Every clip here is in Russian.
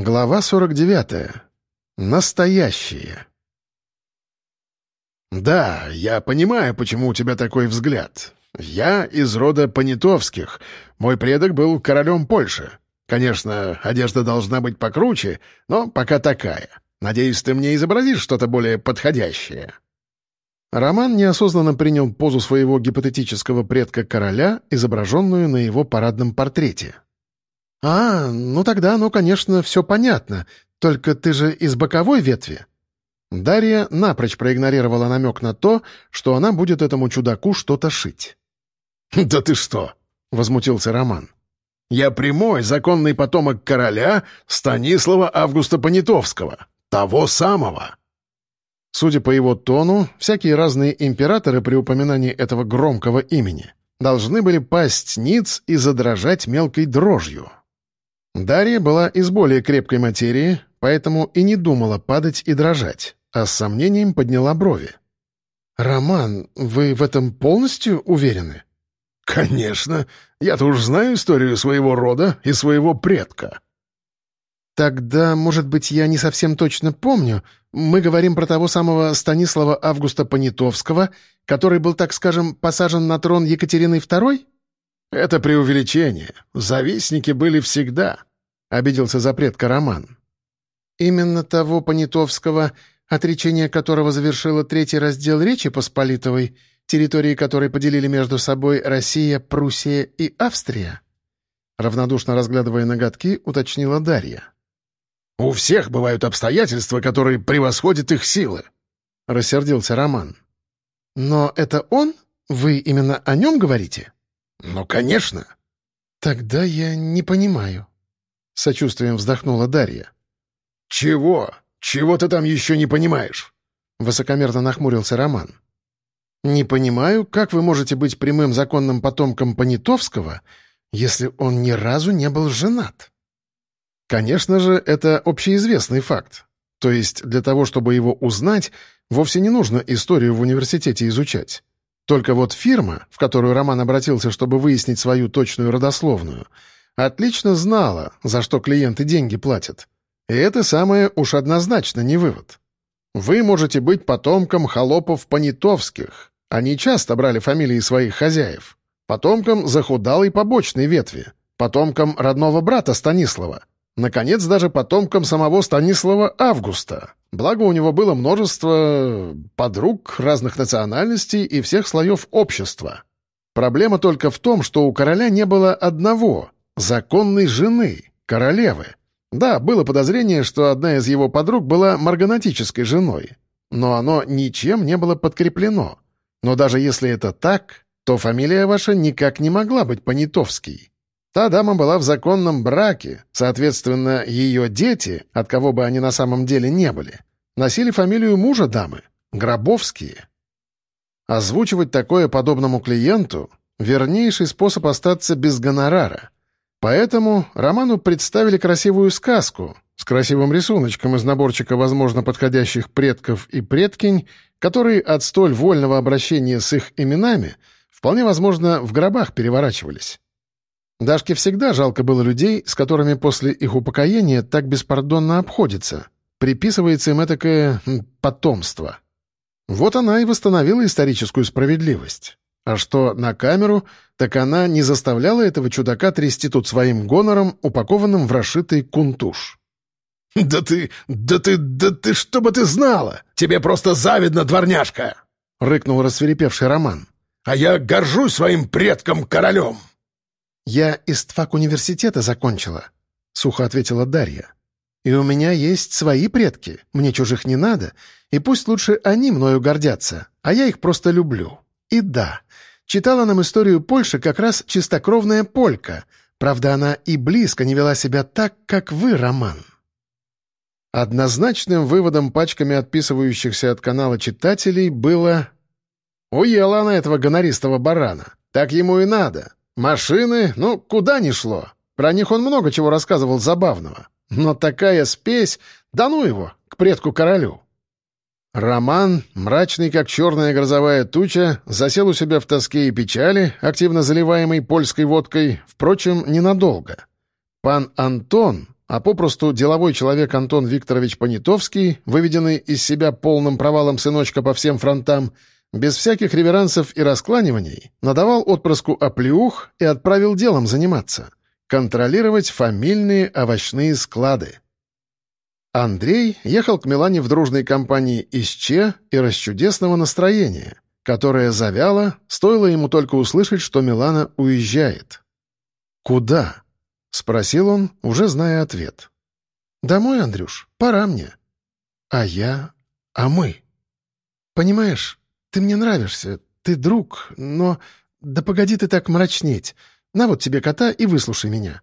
Глава 49. Настоящие. «Да, я понимаю, почему у тебя такой взгляд. Я из рода Понятовских. Мой предок был королем Польши. Конечно, одежда должна быть покруче, но пока такая. Надеюсь, ты мне изобразишь что-то более подходящее». Роман неосознанно принял позу своего гипотетического предка короля, изображенную на его парадном портрете. «А, ну тогда, ну, конечно, все понятно. Только ты же из боковой ветви». Дарья напрочь проигнорировала намек на то, что она будет этому чудаку что-то шить. «Да ты что!» — возмутился Роман. «Я прямой законный потомок короля Станислава Августа Понятовского, того самого». Судя по его тону, всякие разные императоры при упоминании этого громкого имени должны были пасть ниц и задрожать мелкой дрожью. Дарья была из более крепкой материи, поэтому и не думала падать и дрожать, а с сомнением подняла брови. «Роман, вы в этом полностью уверены?» «Конечно. Я-то уж знаю историю своего рода и своего предка». «Тогда, может быть, я не совсем точно помню. Мы говорим про того самого Станислава Августа Понятовского, который был, так скажем, посажен на трон Екатерины II?» «Это преувеличение. Завистники были всегда», — обиделся за предка Роман. «Именно того Понятовского, отречение которого завершило третий раздел Речи Посполитовой, территории которой поделили между собой Россия, Пруссия и Австрия?» Равнодушно разглядывая ноготки, уточнила Дарья. «У всех бывают обстоятельства, которые превосходят их силы», — рассердился Роман. «Но это он? Вы именно о нем говорите?» «Ну, конечно». «Тогда я не понимаю», — сочувствием вздохнула Дарья. «Чего? Чего ты там еще не понимаешь?» — высокомерно нахмурился Роман. «Не понимаю, как вы можете быть прямым законным потомком Понятовского, если он ни разу не был женат?» Конечно же, это общеизвестный факт. То есть для того, чтобы его узнать, вовсе не нужно историю в университете изучать. Только вот фирма, в которую Роман обратился, чтобы выяснить свою точную родословную, отлично знала, за что клиенты деньги платят. И это самое уж однозначно не вывод. Вы можете быть потомком холопов-понятовских. Они часто брали фамилии своих хозяев. Потомком захудалой побочной ветви. Потомком родного брата Станислава. Наконец, даже потомкам самого Станислава Августа. Благо, у него было множество подруг разных национальностей и всех слоев общества. Проблема только в том, что у короля не было одного — законной жены, королевы. Да, было подозрение, что одна из его подруг была марганатической женой, но оно ничем не было подкреплено. Но даже если это так, то фамилия ваша никак не могла быть Понятовский. Та дама была в законном браке, соответственно, ее дети, от кого бы они на самом деле не были, носили фамилию мужа дамы — Гробовские. Озвучивать такое подобному клиенту — вернейший способ остаться без гонорара. Поэтому Роману представили красивую сказку с красивым рисуночком из наборчика возможно подходящих предков и предкинь, которые от столь вольного обращения с их именами вполне возможно в гробах переворачивались. Дашке всегда жалко было людей, с которыми после их упокоения так беспардонно обходится. Приписывается им этакое потомство. Вот она и восстановила историческую справедливость. А что на камеру, так она не заставляла этого чудака трясти тут своим гонором, упакованным в расшитый кунтуш. «Да ты, да ты, да ты, что бы ты знала! Тебе просто завидно, дворняжка!» — рыкнул рассверепевший Роман. «А я горжусь своим предком-королем!» «Я истфак университета закончила», — сухо ответила Дарья. «И у меня есть свои предки, мне чужих не надо, и пусть лучше они мною гордятся, а я их просто люблю. И да, читала нам историю Польши как раз чистокровная полька, правда, она и близко не вела себя так, как вы, Роман». Однозначным выводом пачками отписывающихся от канала читателей было «Уела она этого гонористого барана, так ему и надо». Машины, ну, куда ни шло. Про них он много чего рассказывал забавного. Но такая спесь, да ну его, к предку-королю. Роман, мрачный как черная грозовая туча, засел у себя в тоске и печали, активно заливаемой польской водкой, впрочем, ненадолго. Пан Антон, а попросту деловой человек Антон Викторович Понятовский, выведенный из себя полным провалом сыночка по всем фронтам, без всяких реверансов и раскланиваний, надавал отпрыску оплеух и отправил делом заниматься — контролировать фамильные овощные склады. Андрей ехал к Милане в дружной компании из Че и расчудесного настроения, которое завяло, стоило ему только услышать, что Милана уезжает. «Куда?» — спросил он, уже зная ответ. «Домой, Андрюш, пора мне». «А я? А мы?» «Понимаешь, ты мне нравишься, ты друг, но... Да погоди ты так мрачнеть. На вот тебе кота и выслушай меня».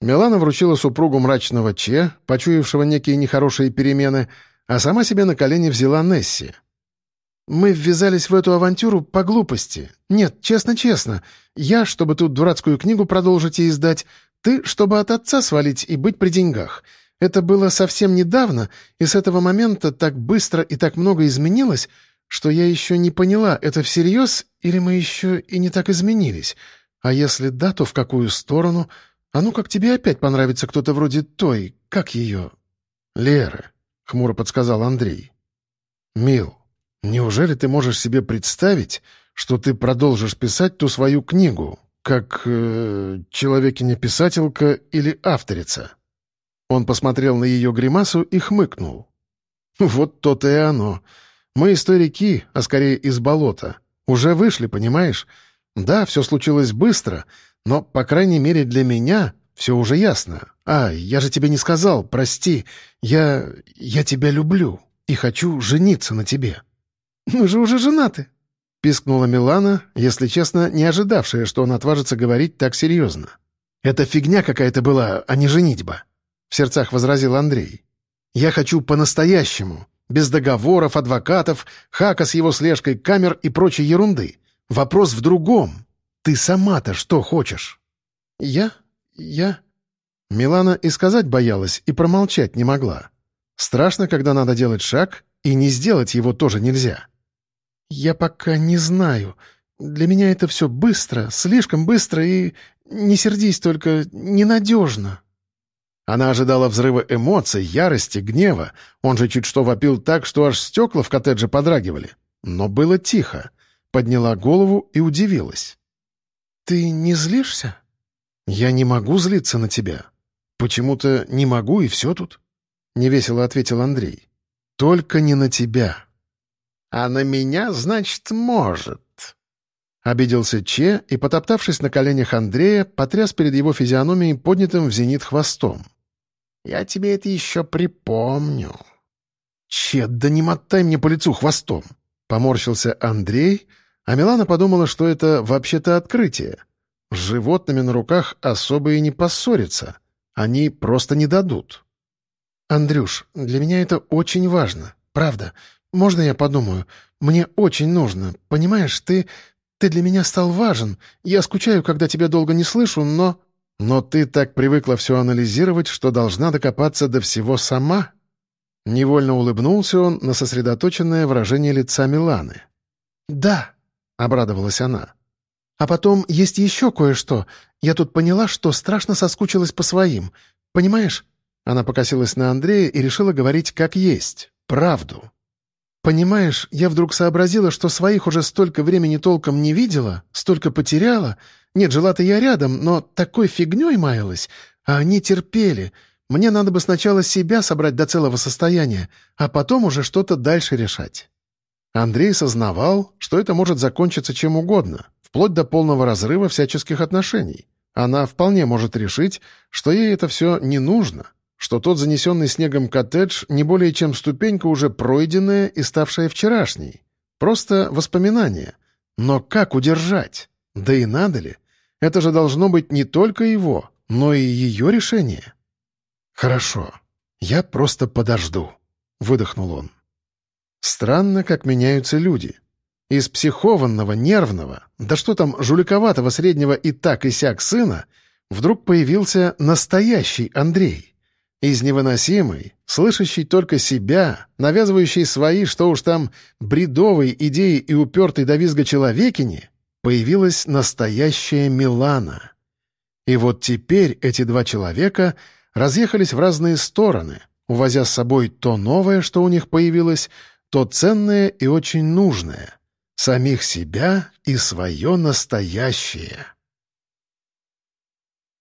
Милана вручила супругу мрачного Че, почуявшего некие нехорошие перемены, а сама себе на колени взяла Несси. «Мы ввязались в эту авантюру по глупости. Нет, честно-честно. Я, чтобы тут дурацкую книгу продолжить и издать, ты, чтобы от отца свалить и быть при деньгах. Это было совсем недавно, и с этого момента так быстро и так много изменилось, что я еще не поняла, это всерьез или мы еще и не так изменились. А если да, то в какую сторону? А ну как тебе опять понравится кто-то вроде той, как ее? Леры, — хмуро подсказал Андрей. Мил, неужели ты можешь себе представить, что ты продолжишь писать ту свою книгу, как э, человекиня-писателька или авторица?» Он посмотрел на ее гримасу и хмыкнул. «Вот то-то и оно. Мы реки, а скорее из болота. Уже вышли, понимаешь? Да, все случилось быстро, но, по крайней мере, для меня все уже ясно. А, я же тебе не сказал, прости. Я... я тебя люблю и хочу жениться на тебе». «Мы же уже женаты», — пискнула Милана, если честно, не ожидавшая, что он отважится говорить так серьезно. «Это фигня какая-то была, а не женитьба», — в сердцах возразил Андрей. «Я хочу по-настоящему, без договоров, адвокатов, хака с его слежкой, камер и прочей ерунды. Вопрос в другом. Ты сама-то что хочешь?» «Я? Я?» Милана и сказать боялась, и промолчать не могла. Страшно, когда надо делать шаг, и не сделать его тоже нельзя. «Я пока не знаю. Для меня это все быстро, слишком быстро и, не сердись только, ненадежно». Она ожидала взрыва эмоций, ярости, гнева. Он же чуть что вопил так, что аж стекла в коттедже подрагивали. Но было тихо. Подняла голову и удивилась. «Ты не злишься?» «Я не могу злиться на тебя. Почему-то не могу, и все тут», — невесело ответил Андрей. «Только не на тебя». «А на меня, значит, может». Обиделся Че и, потоптавшись на коленях Андрея, потряс перед его физиономией поднятым в зенит хвостом. «Я тебе это еще припомню». «Че, да не мотай мне по лицу хвостом!» — поморщился Андрей, а Милана подумала, что это вообще-то открытие. С животными на руках особо и не поссориться. Они просто не дадут. «Андрюш, для меня это очень важно. Правда. Можно я подумаю? Мне очень нужно. Понимаешь, ты... Ты для меня стал важен. Я скучаю, когда тебя долго не слышу, но...» «Но ты так привыкла все анализировать, что должна докопаться до всего сама?» Невольно улыбнулся он на сосредоточенное выражение лица Миланы. «Да», — обрадовалась она. «А потом есть еще кое-что. Я тут поняла, что страшно соскучилась по своим. Понимаешь?» Она покосилась на Андрея и решила говорить как есть, правду. Понимаешь, я вдруг сообразила, что своих уже столько времени толком не видела, столько потеряла. Нет, жила-то я рядом, но такой фигней маялась. А они терпели. Мне надо бы сначала себя собрать до целого состояния, а потом уже что-то дальше решать. Андрей сознавал, что это может закончиться чем угодно, вплоть до полного разрыва всяческих отношений. Она вполне может решить, что ей это все не нужно, что тот занесенный снегом коттедж не более чем ступенька уже пройденная и ставшая вчерашней. Просто воспоминание. Но как удержать? Да и надо ли? Это же должно быть не только его, но и ее решение. «Хорошо, я просто подожду», — выдохнул он. Странно, как меняются люди. Из психованного, нервного, да что там, жуликоватого среднего и так и сяк сына, вдруг появился настоящий Андрей. Из невыносимой, слышащей только себя, навязывающей свои, что уж там, бредовые идеи и упертой до визга человекини, появилась настоящая Милана. И вот теперь эти два человека разъехались в разные стороны, увозя с собой то новое, что у них появилось, то ценное и очень нужное — самих себя и свое настоящее.